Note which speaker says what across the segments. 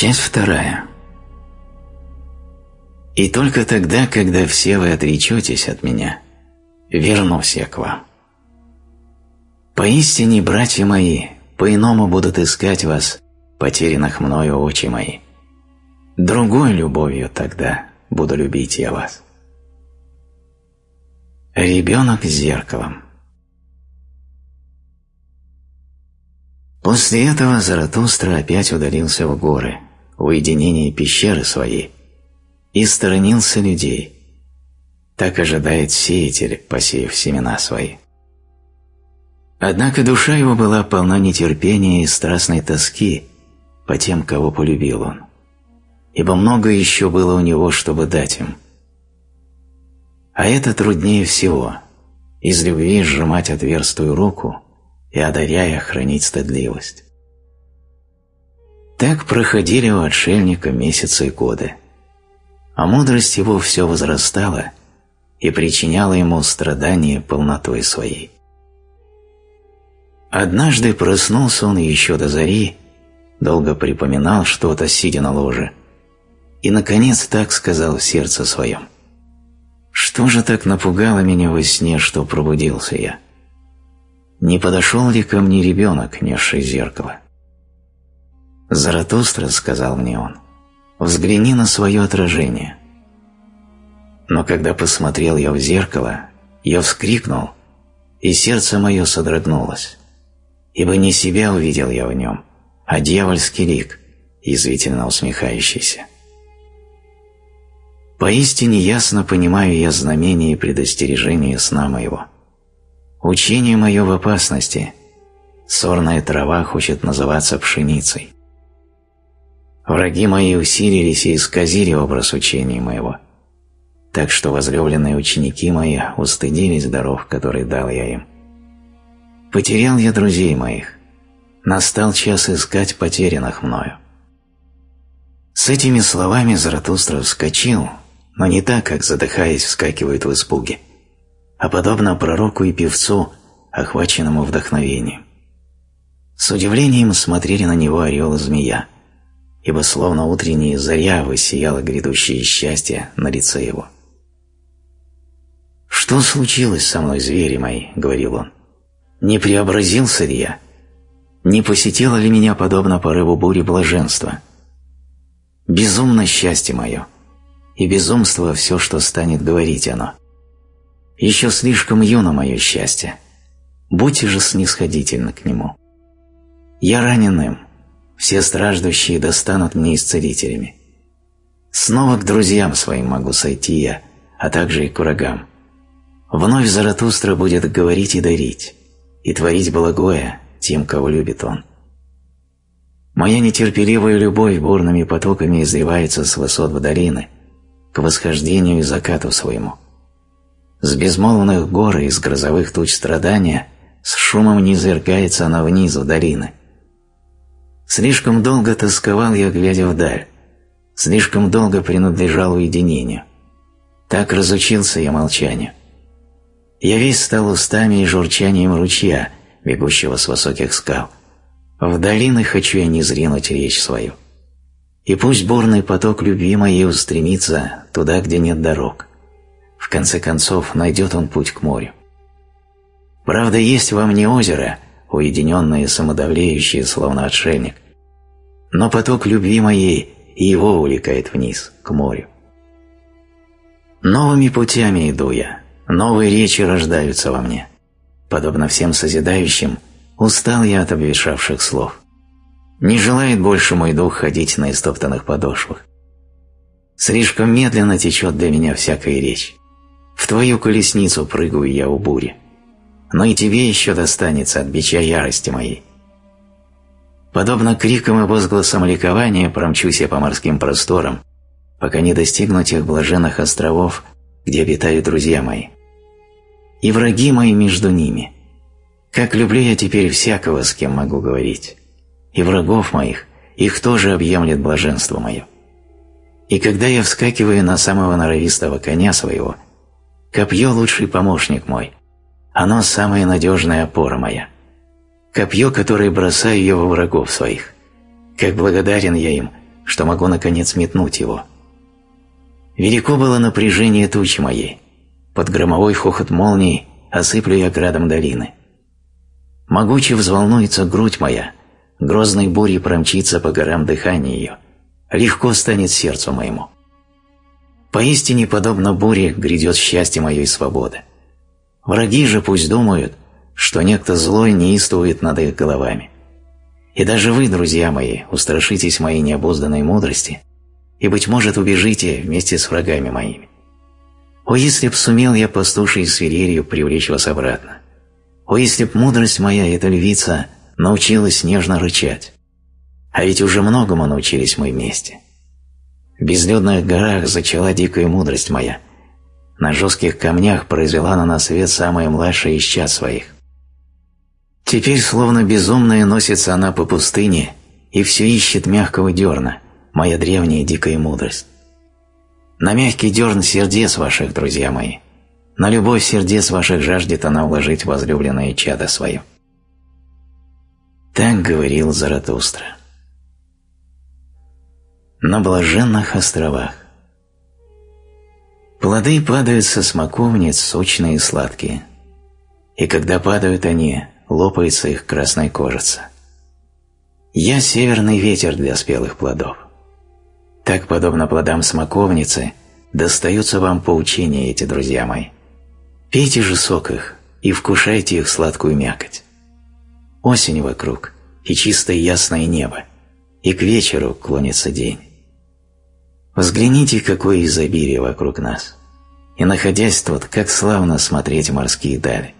Speaker 1: Часть вторая. И только тогда, когда все вы отречетесь от меня, вернусь я к вам. Поистине, братья мои, по-иному будут искать вас, потерянных мною очи мои. Другой любовью тогда буду любить я вас. Ребенок с зеркалом После этого Заратустра опять удалился в горы, в уединение пещеры своей, и сторонился людей. Так ожидает сеятель, посеяв семена свои. Однако душа его была полна нетерпения и страстной тоски по тем, кого полюбил он, ибо много еще было у него, чтобы дать им. А это труднее всего – из любви сжимать отверстую руку и, одаряя, хранить стыдливость. Так проходили у отшельника месяцы и годы, а мудрость его все возрастала и причиняла ему страдания полнотой своей. Однажды проснулся он еще до зари, долго припоминал что-то, сидя на ложе, и, наконец, так сказал в сердце своем. «Что же так напугало меня во сне, что пробудился я? Не подошел ли ко мне ребенок, несший зеркало?» «Заратустра», — сказал мне он, — «взгляни на свое отражение». Но когда посмотрел я в зеркало, я вскрикнул, и сердце мое содрогнулось ибо не себя увидел я в нем, а дьявольский лик, язвительно усмехающийся. Поистине ясно понимаю я знамение и предостережение сна моего. Учение мое в опасности. Сорная трава хочет называться пшеницей. Враги мои усилились и исказили образ учения моего, так что возлюбленные ученики мои устыдились даров, которые дал я им. Потерял я друзей моих. Настал час искать потерянных мною. С этими словами Заратустра вскочил, но не так, как задыхаясь вскакивает в испуге, а подобно пророку и певцу, охваченному вдохновением. С удивлением смотрели на него орел и змея, ибо словно утренняя заря высияло грядущее счастье на лице его. «Что случилось со мной, звери мои?» — говорил он. Не преобразился ли я? Не посетило ли меня подобно порыву бури блаженства? Безумно счастье мое, и безумство все, что станет говорить оно. Еще слишком юно мое счастье, будьте же снисходительны к нему. Я ранен им, все страждущие достанут мне исцелителями. Снова к друзьям своим могу сойти я, а также и к врагам. Вновь Заратустра будет говорить и дарить и творить благое тем, кого любит Он. Моя нетерпеливая любовь бурными потоками изливается с высот в долины, к восхождению и закату своему. С безмолвных гор и из грозовых туч страдания с шумом низвергается она вниз в долины. Слишком долго тосковал я, глядя вдаль, слишком долго принадлежал уединению. Так разучился я молчанию. Я весь стал устами и журчанием ручья, бегущего с высоких скал. В долины хочу я не зринуть речь свою. И пусть бурный поток любви моей устремится туда, где нет дорог. В конце концов, найдет он путь к морю. Правда, есть во мне озеро, уединенное и самодавлеющее, словно отшельник. Но поток любви моей его увлекает вниз, к морю. Новыми путями иду я, Новые речи рождаются во мне. Подобно всем созидающим, устал я от обветшавших слов. Не желает больше мой дух ходить на истоптанных подошвах. Слишком медленно течет для меня всякая речь. В твою колесницу прыгаю я у бури. Но и тебе еще достанется от бича ярости моей. Подобно крикам и возгласам ликования промчусь я по морским просторам, пока не достигну тех блаженных островов, где обитают друзья мои и враги мои между ними. Как люблю я теперь всякого, с кем могу говорить. И врагов моих, их тоже объемлет блаженство мое. И когда я вскакиваю на самого норовистого коня своего, копье – лучший помощник мой, оно – самая надежная опора моя. Копье, которое бросаю во врагов своих. Как благодарен я им, что могу наконец метнуть его. Велико было напряжение тучи моей, под громовой хохот молнии осыплю я градом долины. Могуче взволнуется грудь моя, грозной бурей промчится по горам дыхание ее, легко станет сердцу моему. Поистине, подобно буре, грядет счастье мое и свобода. Враги же пусть думают, что некто злой неистует над их головами. И даже вы, друзья мои, устрашитесь моей необузданной мудрости и, быть может, убежите вместе с врагами моими. О, если б сумел я пастушей свирелью привлечь вас обратно! О, если б мудрость моя, эта львица, научилась нежно рычать! А ведь уже многому научились мы вместе. В безлюдных горах зачала дикая мудрость моя. На жестких камнях произвела на нас свет самая младшая из чад своих. Теперь, словно безумная, носится она по пустыне и все ищет мягкого дерна, моя древняя дикая мудрость. На мягкий дерн сердец ваших, друзья мои, на любовь сердец ваших жаждет она уложить возлюбленное чадо свое. Так говорил Заратустра на блаженных островах. Плоды падают со смоковниц сочные и сладкие, и когда падают они, лопается их красная кожица. Я северный ветер для спелых плодов. Так, подобно плодам смоковницы, достаются вам поучения эти, друзья мои. Пейте же сок их и вкушайте их сладкую мякоть. Осень вокруг, и чистое ясное небо, и к вечеру клонится день. Взгляните, какое изобилие вокруг нас. И находясь тут, как славно смотреть морские дали.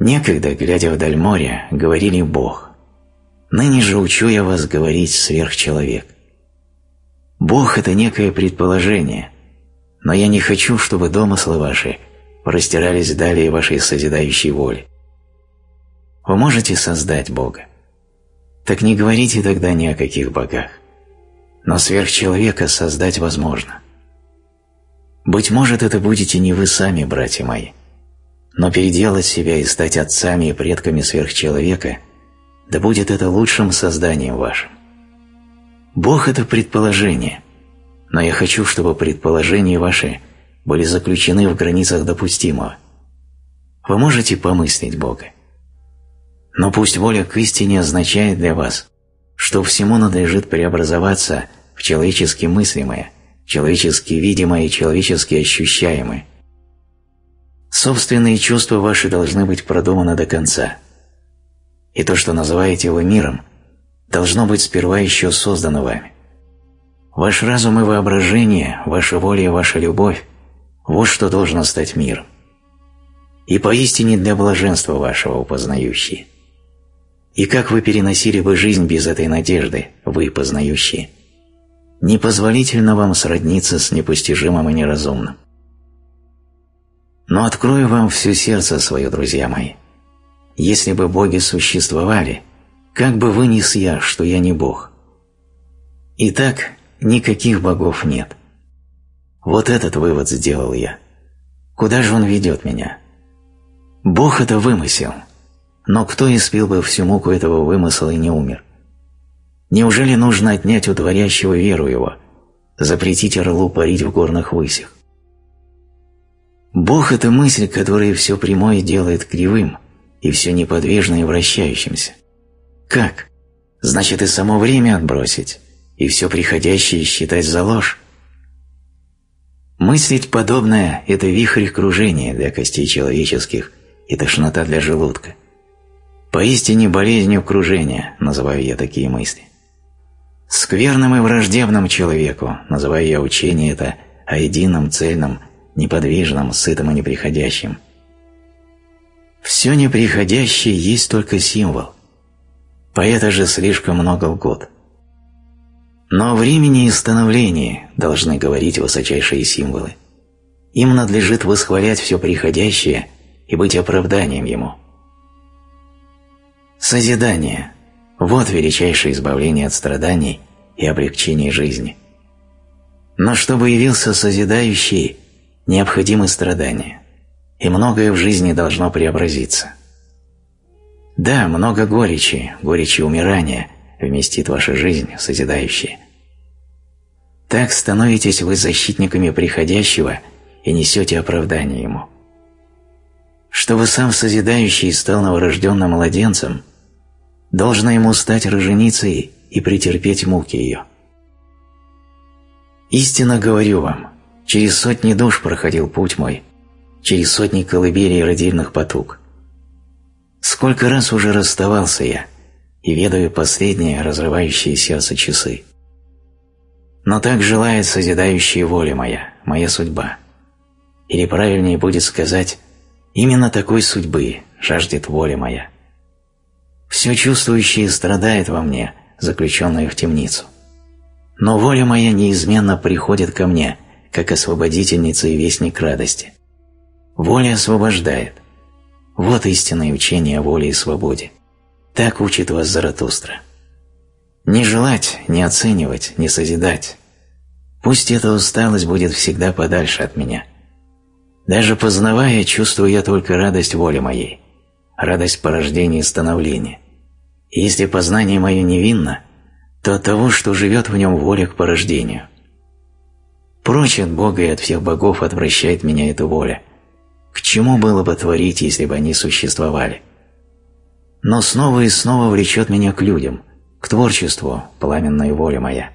Speaker 1: Некогда, глядя вдаль моря, говорили «Бог». Ныне же учу я вас говорить «сверхчеловек». Бог – это некое предположение, но я не хочу, чтобы домыслы ваши простирались далее вашей созидающей воли. Вы можете создать Бога? Так не говорите тогда ни о каких богах но сверхчеловека создать возможно. Быть может, это будете не вы сами, братья мои, но переделать себя и стать отцами и предками сверхчеловека, да будет это лучшим созданием вашим. Бог – это предположение, но я хочу, чтобы предположения ваши были заключены в границах допустимого. Вы можете помыслить Бога. Но пусть воля к истине означает для вас, что всему надлежит преобразоваться в человечески мыслимое, человечески видимое и человечески ощущаемое. Собственные чувства ваши должны быть продуманы до конца. И то, что называете вы миром, должно быть сперва еще создано вами. Ваш разум и воображение, ваша воля и ваша любовь – вот что должно стать миром. И поистине для блаженства вашего упознающие – и как вы переносили бы жизнь без этой надежды, вы познающие? Непозволительно вам сродниться с непостижимым и неразумным. Но открою вам все сердце свое, друзья мои. Если бы боги существовали, как бы вынес я, что я не бог? Итак, никаких богов нет. Вот этот вывод сделал я. Куда же он ведет меня? Бог – это вымысел – но кто испил бы всю муку этого вымысла и не умер? Неужели нужно отнять у творящего веру его, запретить орлу парить в горных высях? Бог – это мысль, которая все прямое делает кривым и все неподвижное вращающимся. Как? Значит, и само время отбросить, и все приходящее считать за ложь? Мыслить подобное – это вихрь кружения для костей человеческих и тошнота для желудка. Поистине болезнью кружения, называю я такие мысли. Скверным и враждебным человеку, называю я учение это о едином, цельном, неподвижном, сытом и неприходящем. Все неприходящее есть только символ. Поэта же слишком много в год. Но о времени и становлении должны говорить высочайшие символы. Им надлежит восхвалять все приходящее и быть оправданием ему – Созидание – вот величайшее избавление от страданий и облегчение жизни. Но чтобы явился созидающий, необходимы страдания, и многое в жизни должно преобразиться. Да, много горечи, горечи умирания вместит ваша жизнь, созидающая, Так становитесь вы защитниками приходящего и несете оправдание ему. Чтобы сам созидающий стал новорожденным младенцем, должно ему стать роженицей и претерпеть муки ее. Истинно говорю вам, через сотни душ проходил путь мой, через сотни колыбелей родильных потуг. Сколько раз уже расставался я, и ведаю последние разрывающие сердце часы. Но так желает созидающая воля моя, моя судьба. Или правильнее будет сказать, именно такой судьбы жаждет воля моя. Все чувствующее страдает во мне, заключенное в темницу. Но воля моя неизменно приходит ко мне, как освободительница и вестник радости. Воля освобождает. Вот истинное учение о воле и свободе. Так учит вас Заратустра. Не желать, не оценивать, не созидать. Пусть эта усталость будет всегда подальше от меня. Даже познавая, чувствую я только радость воли моей, радость порождения и становления. Если познание мое невинно, то от того, что живет в нем воля к порождению. Прочь от Бога и от всех богов отвращает меня эта воля. К чему было бы творить, если бы они существовали? Но снова и снова влечет меня к людям, к творчеству, пламенная воля моя.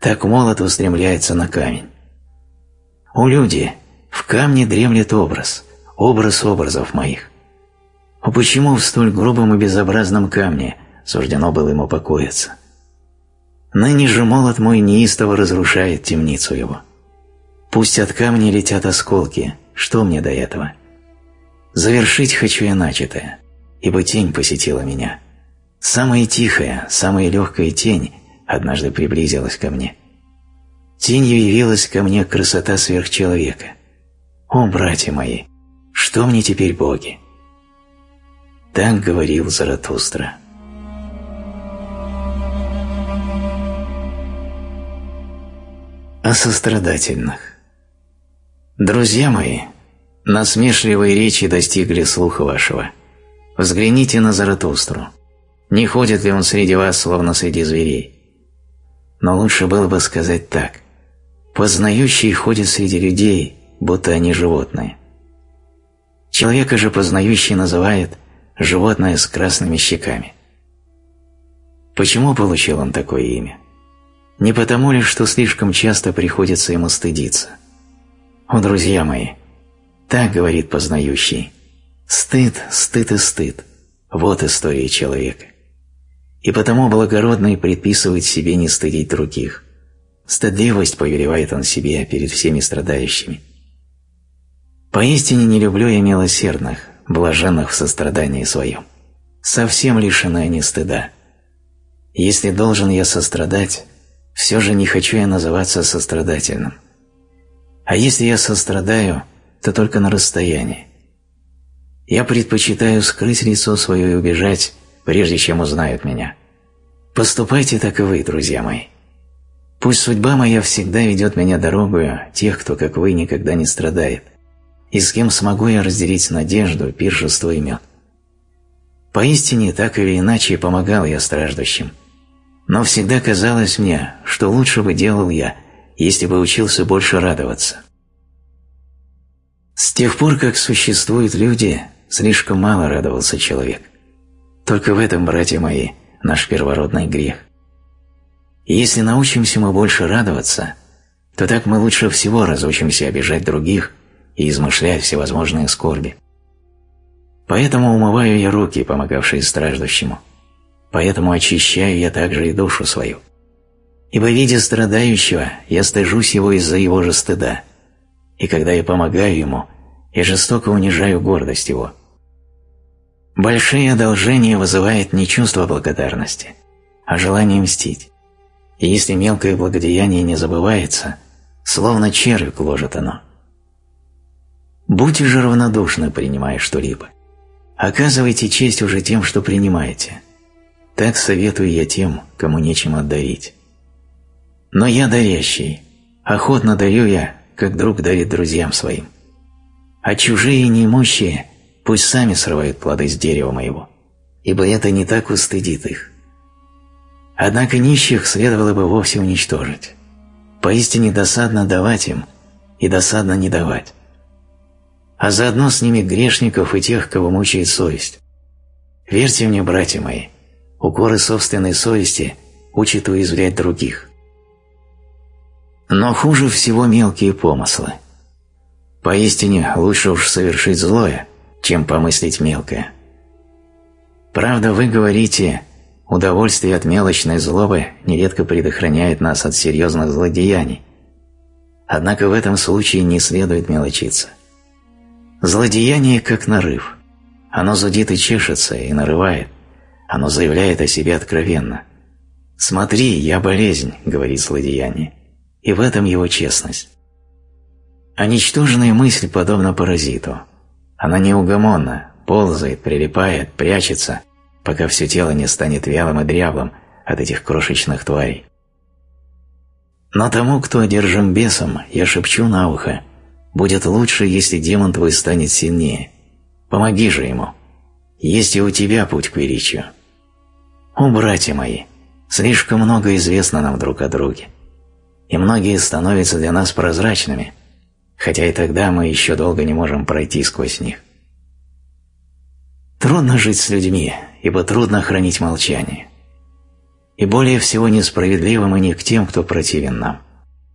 Speaker 1: Так молот устремляется на камень. О люди, в камне дремлет образ, образ образов моих. А почему в столь грубом и безобразном камне суждено было ему покоиться? Ныне же молот мой неистово разрушает темницу его. Пусть от камня летят осколки, что мне до этого? Завершить хочу я начатое, ибо тень посетила меня. Самая тихая, самая легкая тень однажды приблизилась ко мне. Тенью явилась ко мне красота сверхчеловека. О, братья мои, что мне теперь боги? Так говорил Заратустра. О сострадательных. Друзья мои, насмешливые речи достигли слуха вашего. Взгляните на Заратустру. Не ходит ли он среди вас, словно среди зверей? Но лучше было бы сказать так. Познающий ходит среди людей, будто они животные. Человека же познающий называет животное с красными щеками. Почему получил он такое имя? Не потому ли, что слишком часто приходится ему стыдиться – о, друзья мои, так говорит познающий. Стыд, стыд и стыд – вот история человека. И потому благородный предписывает себе не стыдить других. Стыдливость повелевает он себе перед всеми страдающими. Поистине не люблю я милосердных, блаженных в сострадании своем. Совсем лишены они стыда. Если должен я сострадать, все же не хочу я называться сострадательным. А если я сострадаю, то только на расстоянии. Я предпочитаю скрыть лицо свое и убежать, прежде чем узнают меня. Поступайте так и вы, друзья мои. Пусть судьба моя всегда ведет меня дорогою тех, кто, как вы, никогда не страдает, и с кем смогу я разделить надежду, пиршество и мед. Поистине, так или иначе, помогал я страждущим. Но всегда казалось мне, что лучше бы делал я, если бы учился больше радоваться. С тех пор, как существуют люди, слишком мало радовался человек. Только в этом, братья мои, наш первородный грех. Если научимся мы больше радоваться, то так мы лучше всего разучимся обижать других и измышлять всевозможные скорби. Поэтому умываю я руки, помогавшие страждущему. Поэтому очищаю я также и душу свою. Ибо, видя страдающего, я стыжусь его из-за его же стыда, и когда я помогаю ему, я жестоко унижаю гордость его. Большие одолжения вызывает не чувство благодарности, а желание мстить. И если мелкое благодеяние не забывается, словно червь гложет оно. Будьте же равнодушны, принимая что-либо. Оказывайте честь уже тем, что принимаете. Так советую я тем, кому нечем отдарить. Но я дарящий, охотно дарю я, как друг дарит друзьям своим. А чужие неимущие пусть сами срывают плоды с дерева моего, ибо это не так устыдит их. Однако нищих следовало бы вовсе уничтожить. Поистине досадно давать им и досадно не давать. А заодно с ними грешников и тех, кого мучает совесть. Верьте мне, братья мои, укоры собственной совести учат уязвлять других. Но хуже всего мелкие помыслы. Поистине лучше уж совершить злое, чем помыслить мелкое. Правда, вы говорите, удовольствие от мелочной злобы нередко предохраняет нас от серьезных злодеяний. Однако в этом случае не следует мелочиться. Злодеяние как нарыв. Оно зудит и чешется, и нарывает. Оно заявляет о себе откровенно. «Смотри, я болезнь», — говорит злодеяние, и в этом его честность. А ничтожная мысль подобна паразиту. Она неугомонна, ползает, прилипает, прячется, пока все тело не станет вялым и дряблым от этих крошечных тварей. Но тому, кто одержим бесом, я шепчу на ухо, будет лучше, если демон твой станет сильнее. Помоги же ему. Есть и у тебя путь к величию. О, братья мои, слишком много известно нам друг о друге. И многие становятся для нас прозрачными – хотя и тогда мы еще долго не можем пройти сквозь них. Трудно жить с людьми, ибо трудно хранить молчание. И более всего несправедливо мы не к тем, кто противен нам,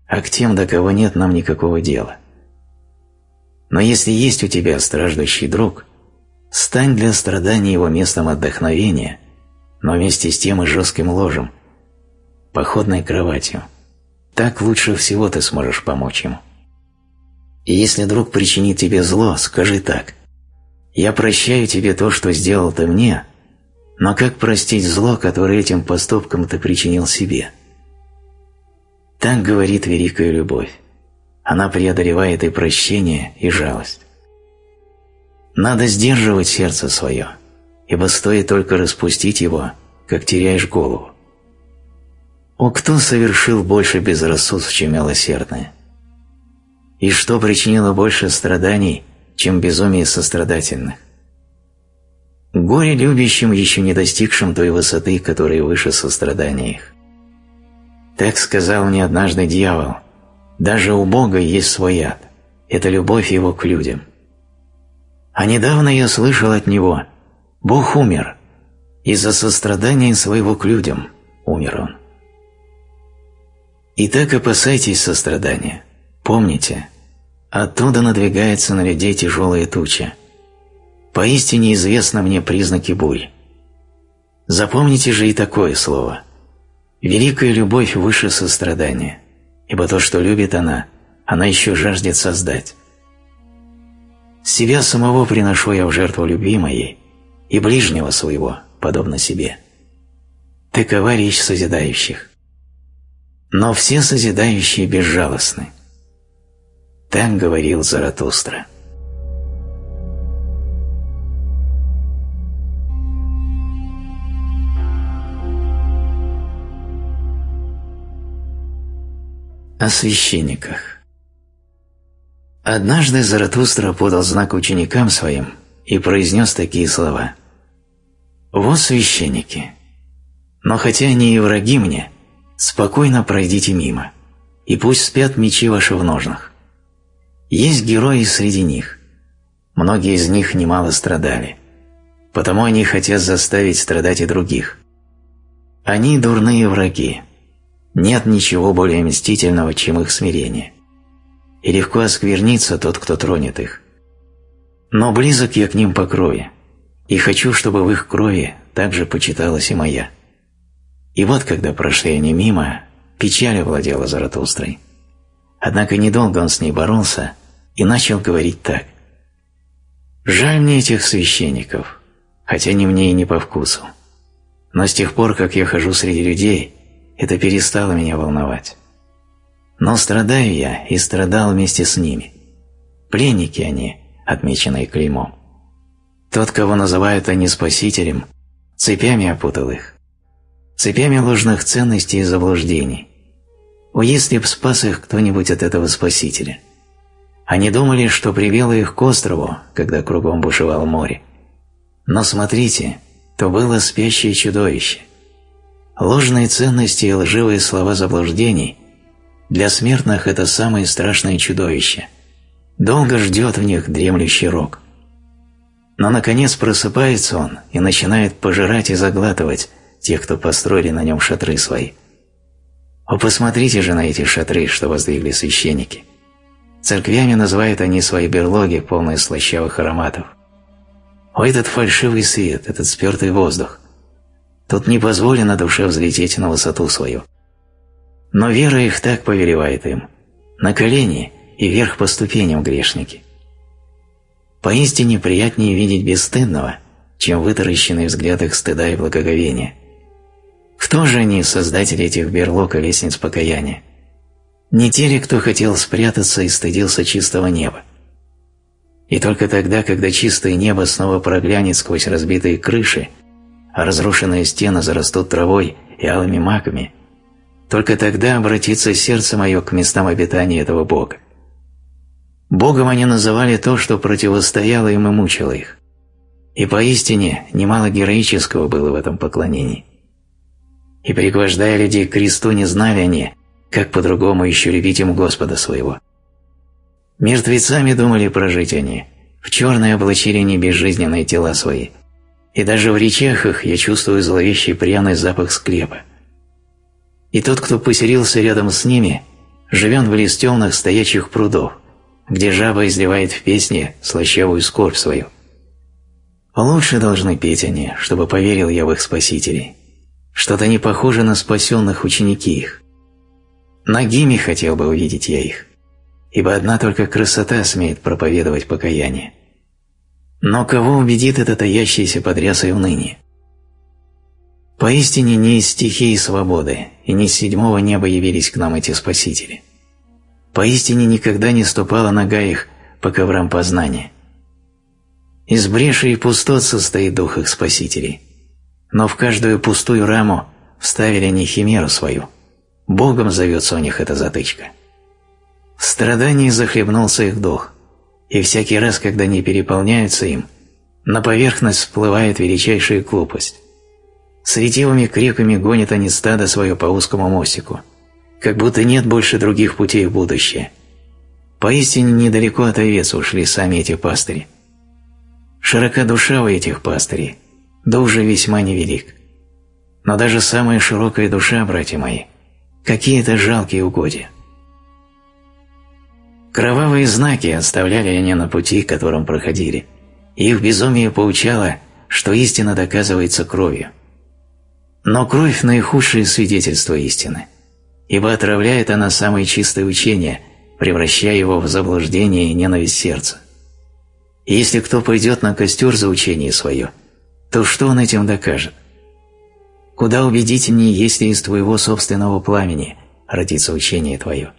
Speaker 1: а к тем, до кого нет нам никакого дела. Но если есть у тебя страждущий друг, стань для страдания его местом отдохновения, но вместе с тем и жестким ложем, походной кроватью. Так лучше всего ты сможешь помочь ему. И если друг причинит тебе зло, скажи так. «Я прощаю тебе то, что сделал ты мне, но как простить зло, которое этим поступком ты причинил себе?» Так говорит великая любовь. Она преодолевает и прощение, и жалость. Надо сдерживать сердце свое, ибо стоит только распустить его, как теряешь голову. О, кто совершил больше безрассудств, чем милосердное? И что причинило больше страданий, чем безумие сострадательных? Горе любящим, еще не достигшим той высоты, которая выше сострадания их. Так сказал мне однажды дьявол, даже у Бога есть свой ад, это любовь его к людям. А недавно я слышал от него, Бог умер, из-за сострадания своего к людям умер он. Итак, опасайтесь сострадания – Помните, оттуда надвигается на людей тяжелая туча. Поистине известны мне признаки бури. Запомните же и такое слово. Великая любовь выше сострадания, ибо то, что любит она, она еще жаждет создать. Себя самого приношу я в жертву любимой и ближнего своего, подобно себе. Такова речь созидающих. Но все созидающие безжалостны. Так говорил Заратустра. О священниках Однажды Заратустра подал знак ученикам своим и произнес такие слова. «Вот священники, но хотя они и враги мне, спокойно пройдите мимо, и пусть спят мечи ваши в ножнах. Есть герои среди них. Многие из них немало страдали. Потому они хотят заставить страдать и других. Они дурные враги. Нет ничего более мстительного, чем их смирение. И легко осквернится тот, кто тронет их. Но близок я к ним по крови, и хочу, чтобы в их крови также почиталась и моя. И вот, когда прошли они мимо, печаль овладела Заратустрой. Однако недолго он с ней боролся и начал говорить так. «Жаль мне этих священников, хотя не мне и не по вкусу. Но с тех пор, как я хожу среди людей, это перестало меня волновать. Но страдаю я и страдал вместе с ними. Пленники они, отмеченные клеймом. Тот, кого называют они спасителем, цепями опутал их. Цепями ложных ценностей и заблуждений, о, если б спас их кто-нибудь от этого спасителя. Они думали, что привело их к острову, когда кругом бушевало море. Но смотрите, то было спящее чудовище. Ложные ценности и лживые слова заблуждений Для смертных это самое страшное чудовище. Долго ждет в них дремлющий рок. Но, наконец, просыпается он и начинает пожирать и заглатывать тех, кто построили на нем шатры свои. О, посмотрите же на эти шатры, что воздвигли священники. Церквями называют они свои берлоги, полные слащавых ароматов. О, этот фальшивый свет, этот спертый воздух. Тут не позволено душе взлететь на высоту свою. Но вера их так повелевает им. На колени и вверх по ступеням грешники. Поистине приятнее видеть бесстыдного, чем вытаращенный взгляд их стыда и благоговения. Кто же они, создатели этих берлог и лестниц покаяния? Не те ли, кто хотел спрятаться и стыдился чистого неба? И только тогда, когда чистое небо снова проглянет сквозь разбитые крыши, а разрушенные стены зарастут травой и алыми маками, только тогда обратится сердце мое к местам обитания этого Бога. Богом они называли то, что противостояло им и мучило их. И поистине немало героического было в этом поклонении. И пригвождая людей к кресту, не знали они, как по-другому еще любить им Господа своего. Мертвецами думали прожить они, в черное облачили они безжизненные тела свои, и даже в речах их я чувствую зловещий пряный запах склепа. И тот, кто поселился рядом с ними, живет лес темных стоячих прудов, где жаба изливает в песне слащавую скорбь свою. Лучше должны петь они, чтобы поверил я в их спасителей. Что-то не похоже на спасенных ученики их. Нагими хотел бы увидеть я их, ибо одна только красота смеет проповедовать покаяние. Но кого убедит это таящееся под рясой уныние? Поистине не из стихии свободы и не из седьмого неба явились к нам эти спасители. Поистине никогда не ступала нога их по коврам познания. Из бреши и пустот состоит дух их спасителей – но в каждую пустую раму вставили они химеру свою. Богом зовется у них эта затычка. В страдании захлебнулся их дух, и всякий раз, когда они переполняются им, на поверхность всплывает величайшая глупость. С ретивыми криками гонят они стадо свое по узкому мостику, как будто нет больше других путей в будущее. Поистине недалеко от овец ушли сами эти пастыри. Широка душа у этих пастырей, да уже весьма невелик. Но даже самая широкая душа, братья мои, какие это жалкие угодья. Кровавые знаки оставляли они на пути, которым проходили. Их безумие поучало, что истина доказывается кровью. Но кровь – наихудшее свидетельство истины, ибо отравляет она самое чистое учение, превращая его в заблуждение и ненависть сердца. И если кто пойдет на костер за учение свое – то что он этим докажет? Куда убедительнее, если из твоего собственного пламени родится учение твое?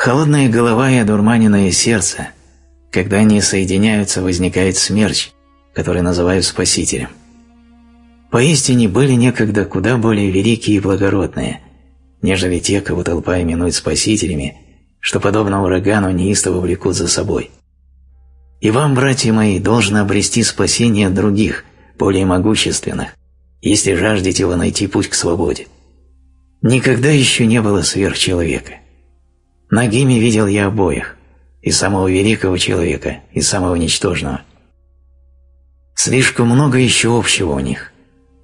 Speaker 1: Холодная голова и одурманенное сердце, когда они соединяются, возникает смерч, который называют спасителем. Поистине были некогда куда более великие и благородные, нежели те, кого толпа именует спасителями, что, подобно урагану, неистово влекут за собой – и вам, братья мои, должно обрести спасение других, более могущественных, если жаждете вы найти путь к свободе. Никогда еще не было сверхчеловека. Нагими видел я обоих, и самого великого человека, и самого ничтожного. Слишком много еще общего у них.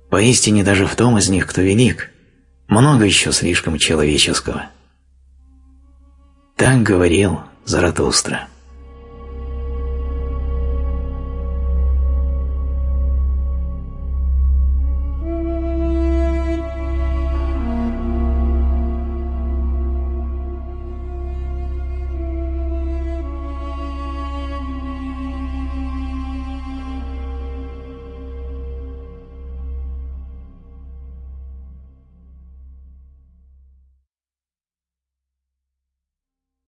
Speaker 1: Поистине даже в том из них, кто велик, много еще слишком человеческого. Так говорил Заратустра.